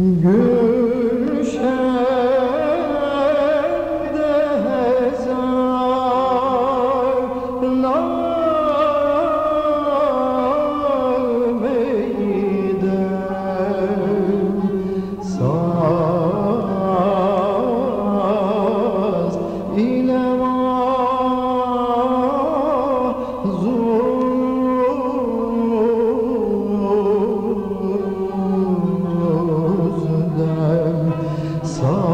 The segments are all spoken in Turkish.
Gülşen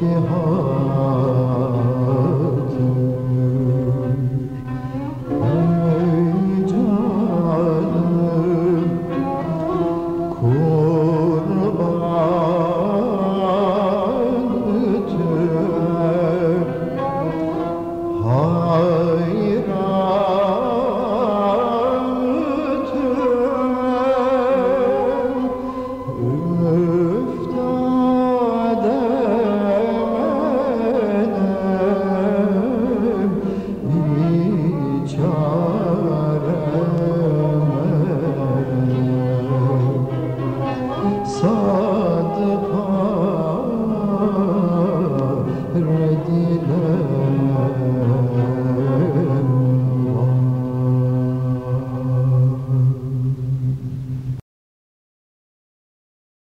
के हो